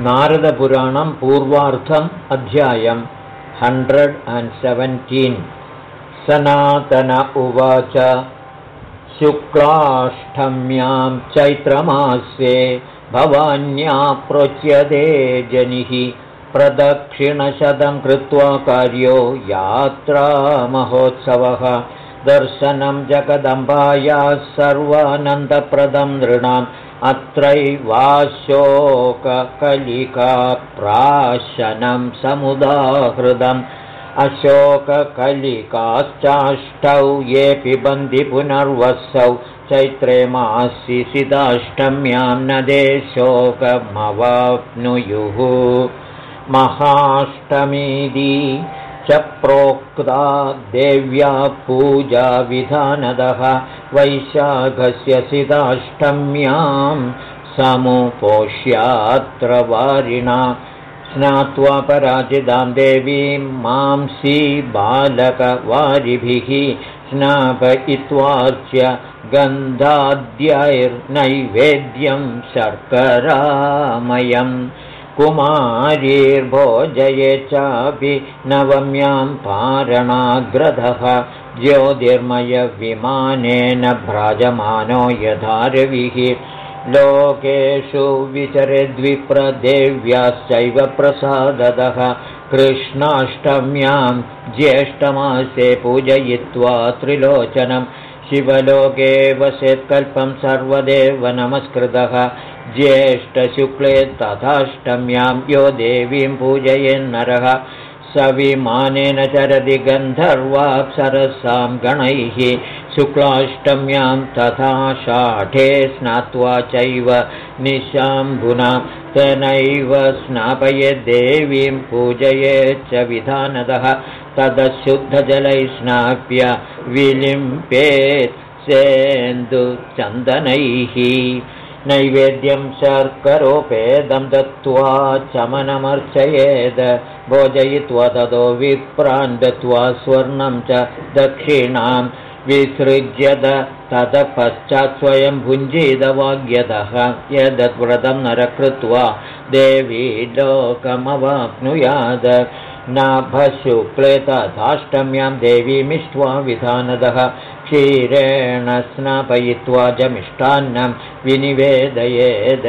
नारदपुराणं पूर्वार्थम् अध्यायम् hundred and seventeen सनातन उवाच। शुक्लाष्टम्यां चैत्रमास्ये भवान्या प्रोच्यते जनिः। प्रदक्षिणशतं कृत्वा कार्यो यात्रामहोत्सवः। दर्शनं जगदम्बायाः सर्वानन्दप्रदं नृणाम् अत्रैवाशोककलिकाप्राशनं समुदाहृदम्। अशोककलिकाश्चाष्टौ ये पिबन्ति पुनर्वसौ चैत्रे मासि सिदाष्टम्यां नदे शोकमवाप्नुयुः। महाष्टमीदी प्रोक्ता देव्या पूजाविधानदः वैशाखस्य सिदाष्टम्यां समुपोष्यात्र वारिणा स्नात्वा पराजितां देवीं मांसी बालकवारिभिः स्नापयित्वार्च्य गन्धाद्यैर्नैवेद्यं शर्करामयम् कुमारीर्भोजये चापि नवम्यां पारणाग्रधः ज्योतिर्मयविमानेन भ्राजमानो यथारविः। लोकेषु विचरेद्विप्रदेव्याश्चैव प्रसाददः। कृष्णाष्टम्यां ज्येष्ठमासे पूजयित्वा त्रिलोचनं। शिवलोके वसेत्कल्पं सर्वदेव नमस्कृतः ज्येष्ठशुक्ले तथाष्टम्यां यो देवीं पूजयेन्नरः सविमानेन चरति गन्धर्वाप्सरसां गणैः। शुक्लाष्टम्यां तथा शाठे स्नात्वा चैव निशाम्भुना। तेनैव स्नापयेद्देवीं पूजयेच्च विधानदः। तदशुद्धजलैः स्नाप्य विलिम्पेत् सेन्दुचन्दनैः नैवेद्यं शर्करोपेदं दत्त्वा चमनमर्चयेद भोजयित्वा ततो विप्रान् दत्त्वा स्वर्णं च दक्षिणां विसृज्यत ततः पश्चात् स्वयं भुञ्जीतवाग्यतः यदद्व्रतं नरकृत्वा देवी लोकमवाप्नुयाद। नाभशुक्ले तथाष्टम्यां देवीमिष्ट्वा विधानदः क्षीरेण स्नापयित्वा च मिष्टान्नं विनिवेदयेद।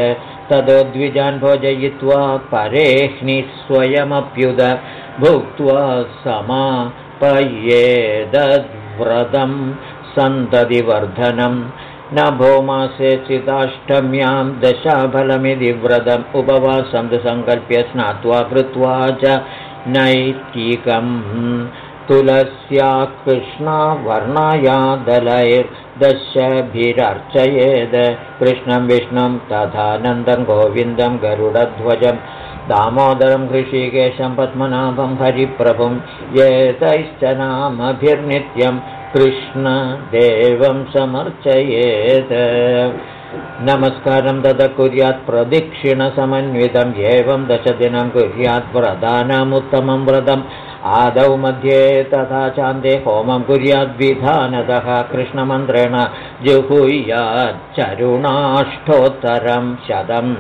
तदोद्विजान् भोजयित्वा परेह्नि स्वयमप्युद। भुक्त्वा समापयेदद्व्रतं सन्ततिवर्धनम् न भौमासे चिताष्टम्यां दशाफलमिति व्रतम् उपवासं सङ्कल्प्य स्नात्वा कृत्वा च नैतिकम् तुलस्या कृष्णवर्णाया दलैर्दशभिरर्चयेद् कृष्णं विष्णुं तथानन्दं गोविन्दं गरुडध्वजं दामोदरं हृषिकेशं पद्मनाभं हरिप्रभुं एतैश्च नामभिर्नित्यं कृष्णदेवं समर्चयेत्। नमस्कारं दद कुर्यात् प्रदक्षिणसमन्वितम् एवं दशदिनं कुर्यात् व्रतानामुत्तमं व्रतम् आदौ मध्ये तथा चान्दे होमं कुर्याद्विधानतः कृष्णमन्त्रेण जुहुयाच्चरुणाष्टोत्तरं शतम्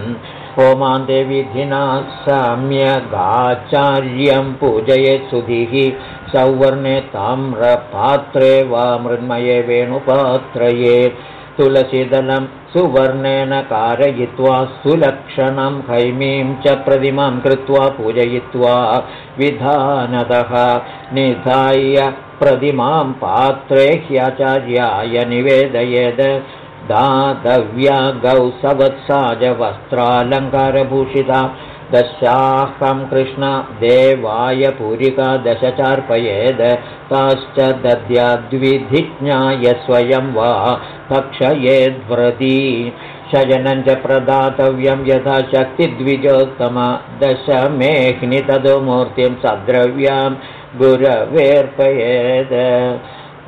होमान्ते विधिना साम्यगाचार्यं पूजयेत् सुधिः सौवर्णे ताम्रपात्रे वा मृण्मये वेणुपात्रये तुलसीदलं सुवर्णेन कारयित्वा सुलक्षणं हैमीं च प्रतिमां कृत्वा पूजयित्वा विधानतः निधाय प्रतिमां पात्रे ह्याचार्याय निवेदयेद् दातव्या गौसवत्साजवस्त्रालङ्कारभूषिता दशाहं कृष्णदेवाय पूरिका दशचार्पयेद् ताश्च दद्याद्विधिज्ञाय स्वयं वा भक्षयेद्व्रती शयनं च प्रदातव्यं यथा शक्तिद्विजोत्तम दशमेह्नि तदो मूर्तिं सद्रव्यां गुरवेर्पयेद्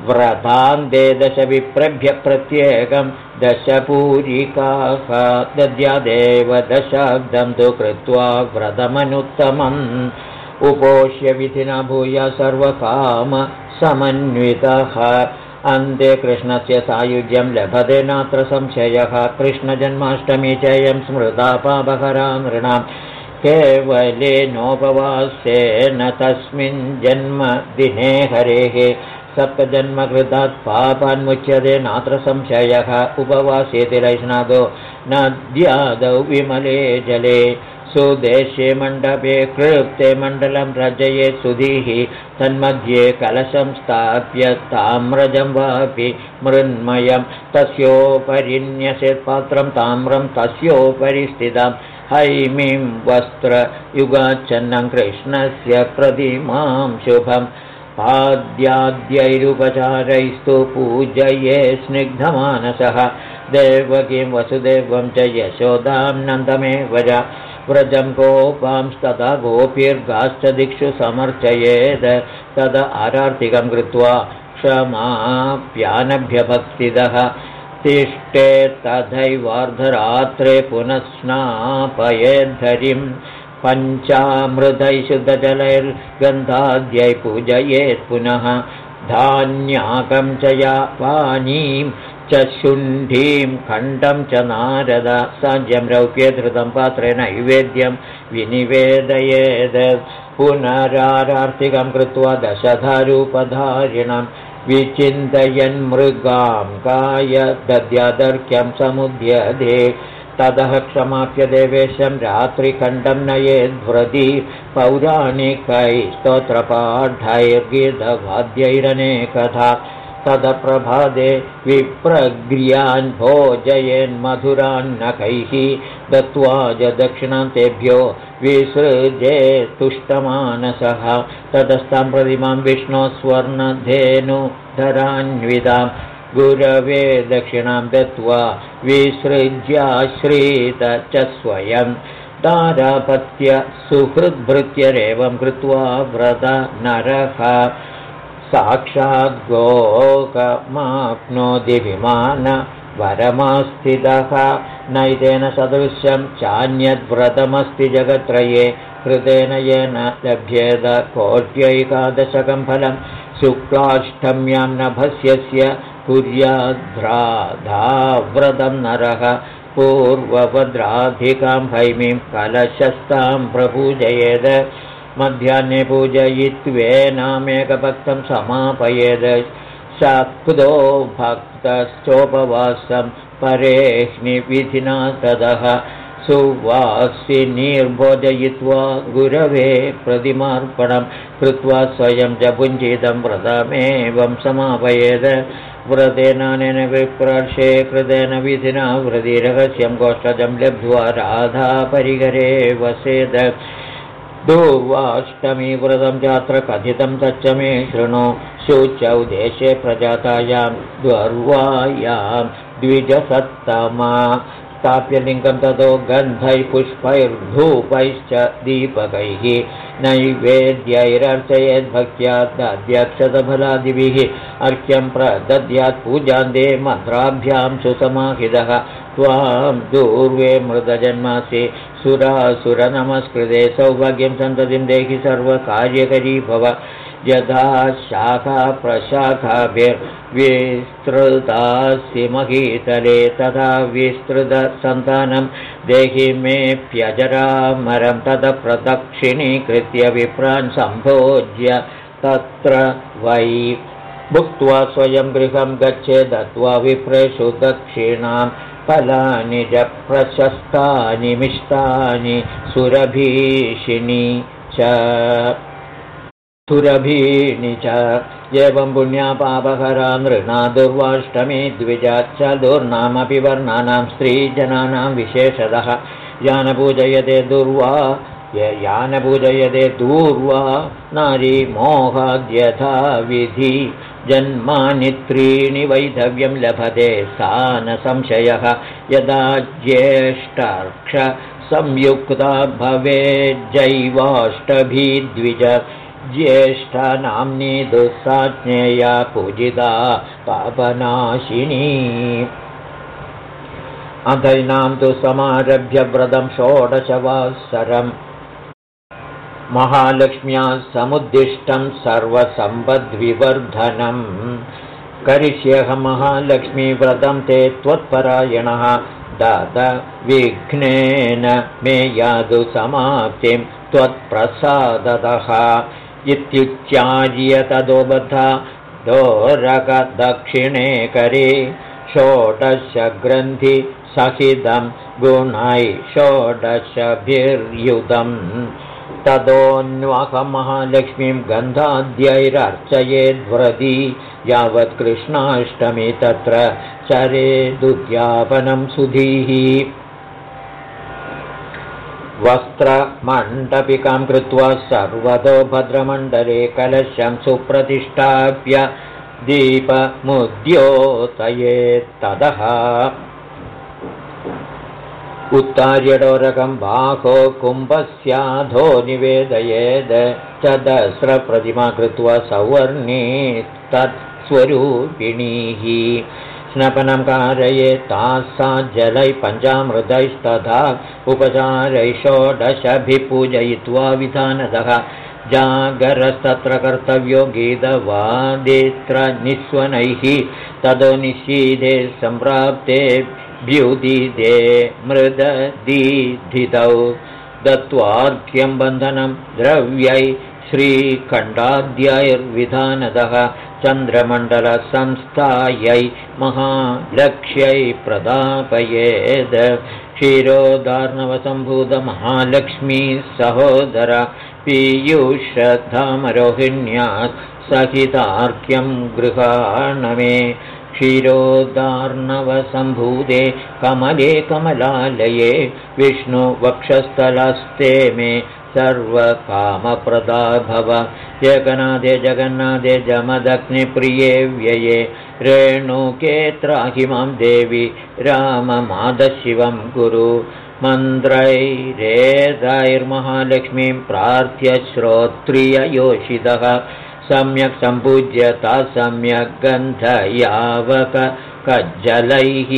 व्रतान्ते दशविप्रभ्य प्रत्येकं दशपूरिकाः दद्यादेव दशाब्दं तु कृत्वा व्रतमनुत्तमम् उपोष्य विधिना भूय सर्वकामसमन्वितः अन्ते कृष्णस्य सायुज्यं लभते नात्र संशयः। कृष्णजन्माष्टमी चयं स्मृता पापहरा नृणाम् केवलेनोपवासेन तस्मिन् जन्मदिने हरेः सप्तजन्मकृतात् पापान्मुच्यते नात्र संशयः। उपवासे तिरैष्णादो नद्यादौ विमले जले। सुदेशे मण्डपे कृप्ते मण्डलं रजये सुधीः। तन्मध्ये कलशं स्थाप्य ताम्रजं वापि मृन्मयं तस्योपरि न्यसेत्पात्रं ताम्रं तस्योपरि स्थितं। हैमीं वस्त्रयुगाच्छन्नं कृष्णस्य प्रतिमां शुभम् पाद्याद्यैरुपचारैस्तु पूजये स्निग्धमानसः। देवकीं वसुदेवं च यशोदां नन्दमेव व्रजं गोपांस्तदा गोपीर्गाश्च दिक्षु समर्चयेत् तद आरार्तिकं कृत्वा क्षमाप्यानभ्यभक्तिदः। तिष्ठे तथैवार्धरात्रे पुनः स्नापयेद्धरिं पञ्चामृतैशुद्धजलैर्गन्धाद्यै पूजयेत् पुनः। धान्याकं च या पानीं च शुण्ठीं खण्डं च नारद। साज्यं रौप्ये धृतं पात्रे नैवेद्यं विनिवेदयेद्। पुनरारार्थिकं कृत्वा दशधारूपधारिणं विचिन्तयन्मृगां काय दद्यादर्क्यं समुद्यते ततः क्षमाप्य देवेशं रात्रिखण्डं पौराणिकै स्तोत्रपाठैर्गीतवाद्यैरनेकथा तदप्रभादे विप्रग्र्यान् भोजयेन्मधुरान्नकैः दत्त्वा च दक्षिणां तेभ्यो विसृजे तुष्टमानसः। ततस्तां प्रतिमां विष्णो स्वर्णधेनुधरान्वितां गुरवे दक्षिणां दत्त्वा विसृज्याश्रीत स्वयं। तारापत्य सुहृद्भृत्यरेवं कृत्वा व्रत नरः। साक्षाद्गोकमाप्नोति विमान वरमास्थितः नैतेन सदृश्यं चान्यद्व्रतमस्ति जगत्त्रये। कृतेन येन लभ्येत कोट्यैकादशकं फलं। शुक्लाष्टम्यां नभस्यस्य कुर्याद्राधाव्रतं नरः पूर्वभद्राधिकां हैमीं कलशस्तां प्रपूजयेद। मध्याह्ने पूजयित्वेनामेकभक्तं समापयेद्। शक्तो भक्तश्चोपवासं परेह्निविधिना ततः सुवासिनीर्भोजयित्वा गुरवे प्रतिमार्पणं कृत्वा स्वयं च पुञ्जितं व्रतमेवं समापयेद् व्रतेनानेन विप्रर्षे कृतेन विधिना व्रतिरहस्यं गोष्ठजं लब्ध्वा राधा परिहरे वसेद दुर्वाष्टमीव्रतं चात्र कथितं तच्च मे शृणु। शुचौ देशे प्रजातायां द्वर्वायां द्विजसत्तमा स्थाप्यलिङ्गं ततो गन्धैः पुष्पैर्धूपैश्च दीपकैः नैवेद्यैरर्चयेद्भक्त्या दध्यक्षतफलादिभिः अर्घ्यं प्रदद्यात् पूजान्ते मन्त्राभ्यां सुसमाहितः। त्वां दूर्वे मृतजन्मासि सुरासुरनमस्कृते सौभाग्यं सन्ततिं देहि सर्वकार्यकरी भव यथा शाखा प्रशाखाभिर्विस्तृतासि महीतले तथा विस्तृतसन्तानं देहि मेऽप्यजरामरं ततः प्रदक्षिणीकृत्य विप्रान् सम्भोज्य तत्र वै भुक्त्वा स्वयं गृहं गच्छे दत्त्वा विप्रेषु दक्षिणां फलानि च प्रशस्तानि मिष्टानि सुरभीषिणि च सुरभीणि च। एवं पुण्यापापहरा नृणा दुर्वाष्टमी द्विजाचदुर्नामपि वर्णानां स्त्रीजनानां विशेषतः। यानपूजयते दुर्वा यानपूजयते दूर्वा नारी मोहाद्यथा विधि जन्मानि त्रीणि वैधव्यं लभते सा न संशयः। यदा ज्येष्ठाक्षसंयुक्ता भवेज्जैवाष्टभिद्विज ज्येष्ठानाम्नि दुःसाज्ञेया पूजिता पापनाशिनी। अधैनां तु समारभ्य व्रतं षोडशवासरम् महालक्ष्म्या समुद्दिष्टं सर्वसम्पद्विवर्धनम् करिष्यः महालक्ष्मीव्रतं ते त्वत्परायणः। तद विघ्नेन मे यादु समाप्तिं त्वत्प्रसादतः इत्युच्चार्य तदो बद्धा दोरकदक्षिणे करे। षोडशग्रन्थिसहितं गुणै षोडशभिर्युतम् ततोऽन्वहमहालक्ष्मीं गन्धाद्यैरर्चयेद्व्रती यावत् कृष्णाष्टमी तत्र चरेदुद्यापनं सुधीः वस्त्रमण्डपिकां कृत्वा सर्वतो भद्रमण्डले कलशं सुप्रतिष्ठाप्य दीपमुद्योतयेत्तदः उत्तार्यडोरकं बाहो कुम्भस्याधो निवेदयेद् च दस्रप्रतिमा कृत्वा सौवर्णी तत्स्वरूपिणीः स्नपनं कारये ताः जलै पञ्चामृतैस्तथा उपचारैः षोडशभिः पूजयित्वा विधानतः जागरस्तत्र कर्तव्यो गीतवादित्र निःस्वनैः ततो निशीदे सम्प्राप्ते व्युदिदे मृददीधितौ दत्त्वार्घ्यं बन्धनं द्रव्यै श्रीखण्डाद्यैर्विधानतः चन्द्रमण्डलसंस्थायै महालक्ष्यै प्रदापयेद् क्षीरोदार्णवसम्भूतमहालक्ष्मी सहोदर पीयूषधामरोहिण्या सहितार्क्यं गृहाणमे क्षीरोदार्णवसम्भूते कमले कमलालये विष्णुवक्षस्थलस्ते मे सर्वकामप्रदा भव जगन्नाथे जगन्नाथे जमदग्निप्रिये व्यये। रेणुके त्राहिमां देवि राममादशिवं गुरु। मन्त्रैरेदैर्महालक्ष्मीं प्रार्थ्य श्रोत्रिययोषितः। सम्यक् सम्पूज्यता सम्यक् गन्धयावकज्जलैः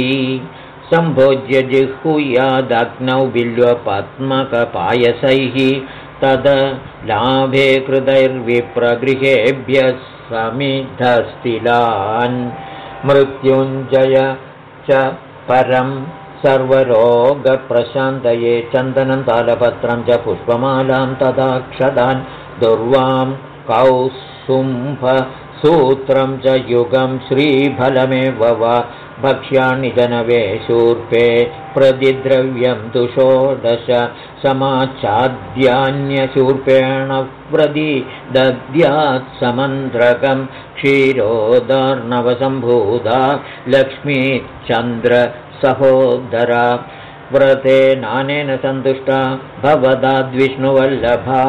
सम्भोज्य जिह्ूयादग्नौ बिल्वपद्मकपायसैः तद लाभे कृतैर्विप्रगृहेभ्यः समिधस्तिलान् मृत्युञ्जय च परं सर्वरोगप्रशान्तये चन्दनं तालपत्रं च पुष्पमालां तदा क्षदान् दुर्वां कौसुम्भ सूत्रं च युगं श्रीफलमेव वा। भक्ष्याणि जनवे शूर्पे प्रतिद्रव्यं तु षोडश। समाचाद्यान्यशूर्पेण प्रदि दद्यात् समन्त्रकं क्षीरोदार्णवसम्भूता लक्ष्मीचन्द्रसहोदरा व्रते नानेन सन्तुष्टा भवदाद्विष्णुवल्लभा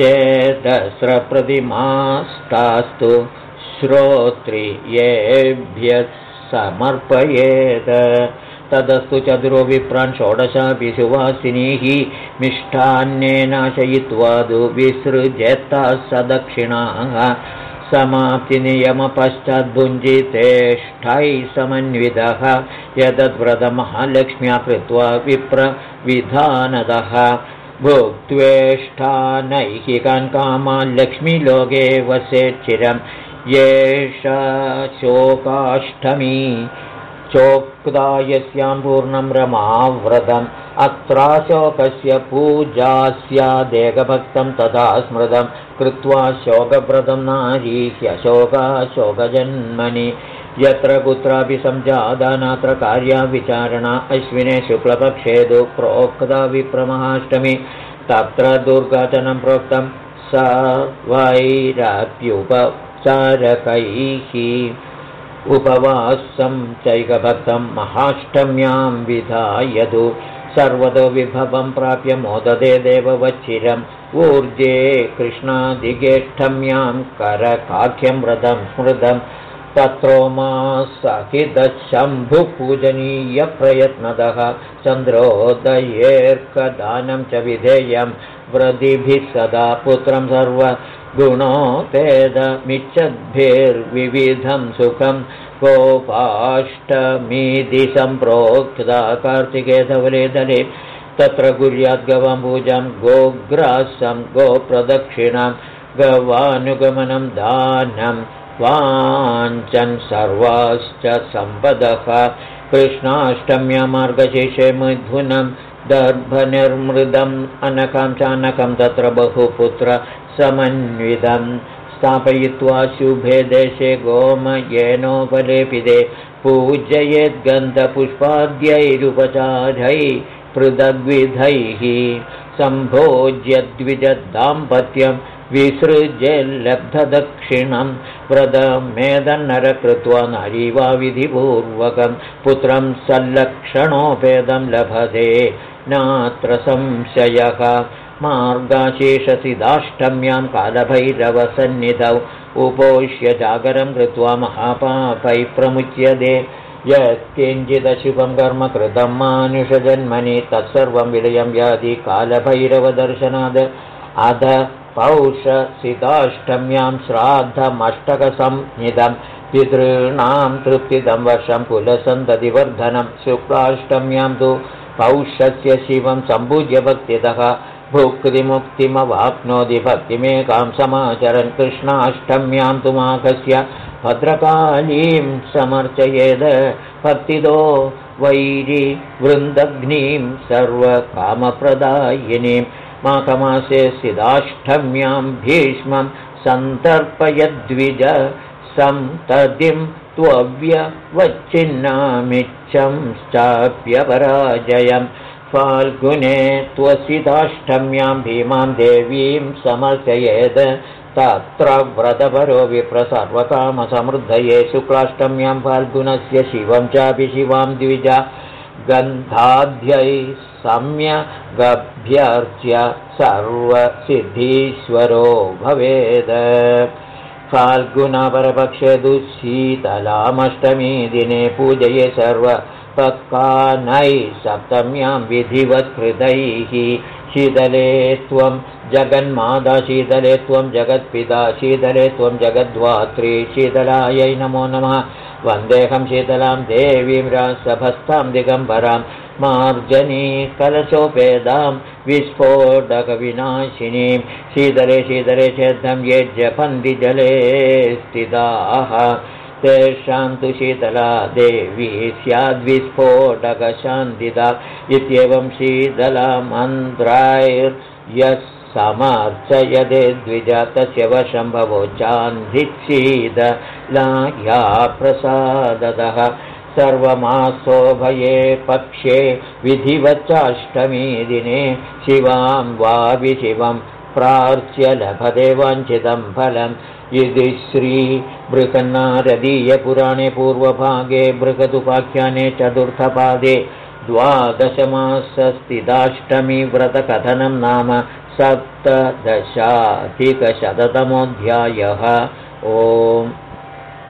चेदस्रप्रतिमास्तास्तु श्रोत्रियेभ्यः समर्पयेत्। तदस्तु चतुरो विप्रान् सुवासिनीः मिष्टान्नेनाशयित्वा दु विसृजेत्ताः सदक्षिणाः। समाप्तिनियमपश्चाद्भुञ्जितेष्ठैः समन्वितः। यदद्व्रतमहालक्ष्म्या कृत्वा विप्रविधानदः भोक्त्वेष्ठानैहिकान् कामान् लक्ष्मीलोके वसेच्चिरम् येषा शोकाष्टमी चोक्ता यस्यां पूर्णं रमाव्रतम् अत्राशोकस्य पूजा स्यादेकभक्तं तथा स्मृतं कृत्वा शोकव्रतं नारी ह्यशोकाशोकजन्मनि यत्र कुत्रापि संजादा नात्र कार्या विचारणा। अश्विने शुक्लपक्षेदु प्रोक्ता विप्रमहाष्टमी तत्र दुर्गाचनं प्रोक्तं स वैराप्युप चारकैः उपवासं चैकभक्तं महाष्टम्यां विधायतु। सर्वतो विभवं प्राप्य मोददे देववच्चिरम् ऊर्जे कृष्णादिगेष्ठम्यां करकाख्यं व्रतं स्मृतं तत्रोमा सहितशम्भुपूजनीयप्रयत्नतः चन्द्रोदयेऽर्कदानं च विधेयं। व्रतिभिः सदा पुत्रं सर्व गुणोपेदमिच्छद्भिर्विविधं सुखं। गोपाष्टमीति सम्प्रोक्ता कार्तिके धवले दले तत्र कुर्याद्गवां पूजां। गोग्रासं गोप्रदक्षिणां गवानुगमनं दानं वाञ्चन् सर्वाश्च सम्पदः। कृष्णाष्टम्या मिथुनं दर्भनिर्मृदम् अनकं चानकं तत्र बहुपुत्र समन्वितम् स्थापयित्वा शुभे देशे गोमयेनोपलेपिते पूजयेद्गन्धपुष्पाद्यैरुपचारैः पृथग्विधैः विसृज्यल्लब्धदक्षिणं व्रतमेदन्नर कृत्वा नारीवा विधिपूर्वकं पुत्रं सल्लक्षणोपेदं लभते नात्र संशयः मार्गाशेषसिदाष्टम्यां कालभैरवसन्निधौ उपोष्य जागरं कृत्वा महापापैः प्रमुच्यते यत्किञ्चिदशुभं कर्म कृतं मानुषजन्मनि तत्सर्वं विलयं यादि कालभैरवदर्शनाद् अध पौषसिताष्टम्यां श्राद्धमष्टकसंहितं पितॄणां तृप्तिदं वर्षं कुलसन्ततिवर्धनं शुक्लाष्टम्यां तु पौषस्य शिवं सम्पूज्य भक्तितः भुक्तिमुक्तिमवाप्नोति भक्तिमेकां समाचरन् कृष्णाष्टम्यां तु माघस्य भद्रकालीं समर्चयेद भक्तिदो वैरि वृन्दग्नीं सर्वकामप्रदायिनीं माघमासे सिदाष्टम्यां भीष्मं सन्तर्पयद्विज सन्ततिं त्वव्यवच्छिन्नामिच्छं चाप्यपराजयम् फाल्गुने त्वसिदाष्टम्यां भीमां देवीं समर्चयेत् तत्र व्रतपरो विप्र सर्वकामसमृद्धये शुक्लाष्टम्यां फाल्गुनस्य शिवं चापि शिवां द्विजा। गन्धाद्यै सम्यगभ्यर्च्य सर्वसिद्धीश्वरो भवेद। फाल्गुनपरपक्षे दुःशीतलामष्टमी दिने पूजये सर्व पक्कानैः सप्तम्यां विधिवत्कृतैः। शीतले त्वं जगन्मादा शीतले त्वं जगत्पिता शीतले त्वं जगद्वात्री शीतलायै नमो नमः। वन्देऽहं शीतलां देवीं रासभस्तां दिगम्बरां मार्जनी कलशोपेदां विस्फोटकविनाशिनीं। शीतले शीतले चेद्धं ये जपन्ति जले स्थिताः। तेषां तु शीतला देवी स्याद्विस्फोटकशान्तिदा इत्येवं शीतला मन्त्राैर्यः समर्चयदे द्विजातस्य वशं भवो चान्धिच्छीदलाया प्रसादतः सर्वमासोभये पक्षे विधिवच्चाष्टमी दिने शिवां वा विशिवं प्रार्च्य लभते वाञ्छितं फलम्। इति श्रीबृहन्नारदीयपुराणे पूर्वभागे बृहदुपाख्याने चतुर्थपादे द्वादशमासस्थिताष्टमीव्रतकथनं नाम सप्तदशाधिकशततमोऽध्यायः। ओम्